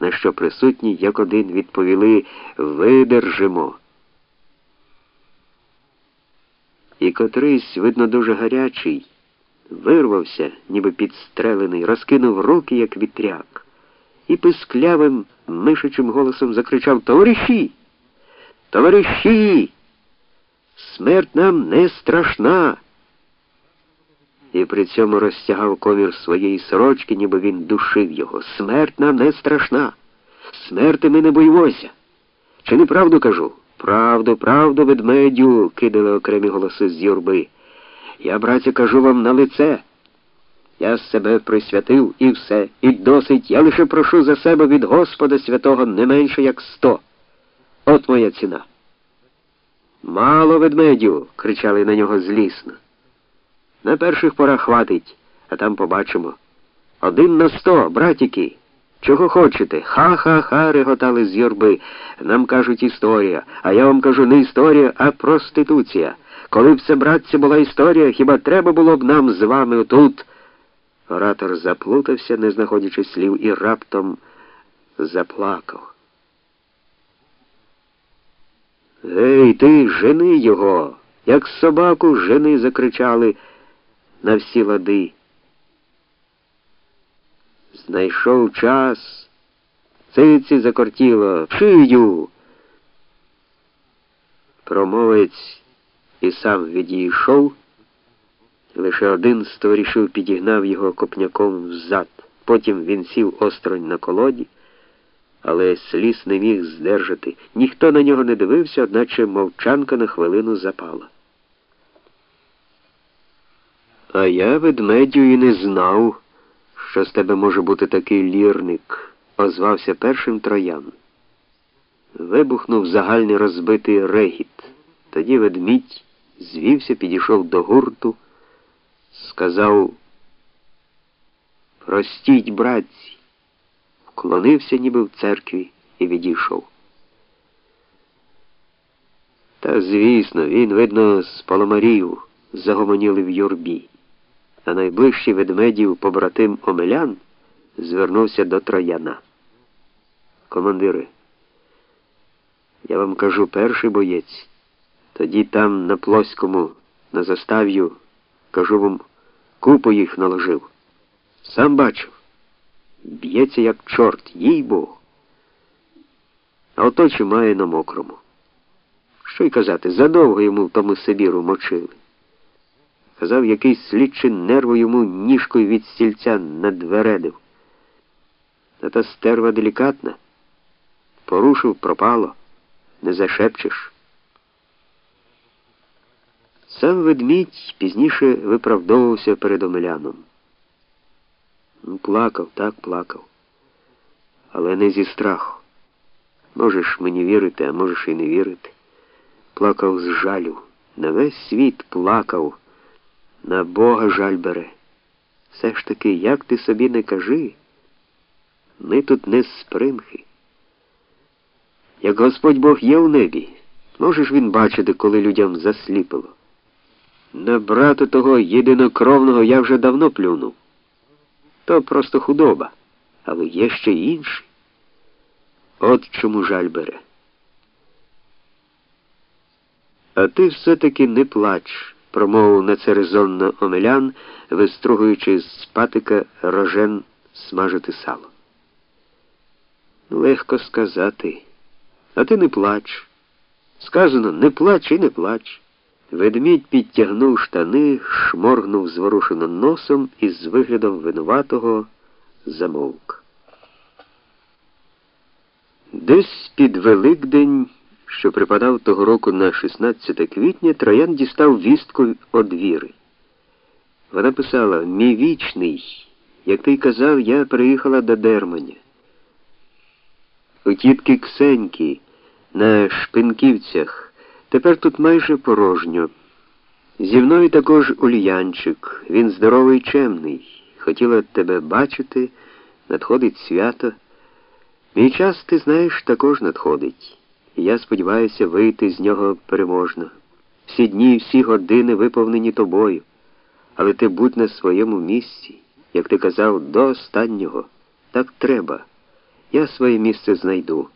на що присутні, як один, відповіли видержимо. І котрийсь, видно, дуже гарячий, вирвався, ніби підстрелений, розкинув руки, як вітряк, і писклявим, мишачим голосом закричав Товариші! Товариші! Смерть нам не страшна! І при цьому розтягав комір своєї сорочки, ніби він душив його. Смерть нам не страшна. Смерти ми не боїмося. Чи не правду кажу? Правду, правду, ведмедю, кидали окремі голоси з юрби. Я, братя, кажу вам на лице. Я себе присвятив і все, і досить. Я лише прошу за себе від Господа святого не менше, як сто. От моя ціна. Мало ведмедю, кричали на нього злісно. На перших порах хватить, а там побачимо. Один на сто, братіки. Чого хочете? Ха-ха-ха, реготали з юрби. Нам кажуть історія, а я вам кажу не історія, а проституція. Коли б це, братці, була історія, хіба треба було б нам з вами тут? Оратор заплутався, не знаходячи слів, і раптом заплакав. Гей, ти, жени його, як собаку жени закричали на всі лади. Знайшов час, циці закортіло, шию. Промовець і сам відійшов, лише один з підігнав його копняком взад. Потім він сів осторонь на колоді, але сліз не міг здержати. Ніхто на нього не дивився, одначе мовчанка на хвилину запала. А я, ведмедю, і не знав, що з тебе може бути такий лірник, озвався першим троян. Вибухнув загальний розбитий регіт. Тоді ведмідь звівся, підійшов до гурту, сказав Простіть, братці, вклонився, ніби в церкві, і відійшов. Та, звісно, він, видно, з Паламарів загомоніли в юрбі а найближчий ведмедів побратим Омелян звернувся до трояна. Командири, я вам кажу перший боєць, тоді там на плоському, на застав'ю, кажу вам, купу їх наложив. Сам бачив. Б'ється, як чорт, їй Богу. А ото чи має на мокрому. Що й казати, задовго йому в тому Сибіру мочили. Казав, якийсь слідчий нерву йому ніжкою від стільця надвередив. А та стерва делікатна. Порушив, пропало, не зашепчеш. Сам ведмідь пізніше виправдовувався перед Омеляном. Ну, плакав, так плакав, але не зі страху. Можеш мені вірити, а можеш і не вірити. Плакав з жалю. На весь світ плакав. На Бога жаль бере. Все ж таки, як ти собі не кажи, ми тут не з примхи. Як Господь Бог є в небі, можеш він бачити, коли людям засліпило. На брата того єдинокровного я вже давно плюнув. То просто худоба, але є ще інші. От чому жаль бере. А ти все-таки не плач промовив на це резонно Омелян, вистругуючи з патика рожен смажити сало. Легко сказати, а ти не плач. Сказано, не плач і не плач. Ведмідь підтягнув штани, шморгнув зворушено носом і з виглядом винуватого замовк. Десь під Великдень що припадав того року на 16 квітня, троян дістав вістку од віри. Вона писала: Мій вічний, як ти й казав, я приїхала до Дерманя. У тітки Ксеньки на шпинківцях. Тепер тут майже порожньо. Зі мною також Ульянчик, він здоровий чемний. Хотіла тебе бачити, надходить свято. Мій час, ти знаєш, також надходить і я сподіваюся вийти з нього переможно. Всі дні, всі години виповнені тобою, але ти будь на своєму місці, як ти казав, до останнього. Так треба. Я своє місце знайду.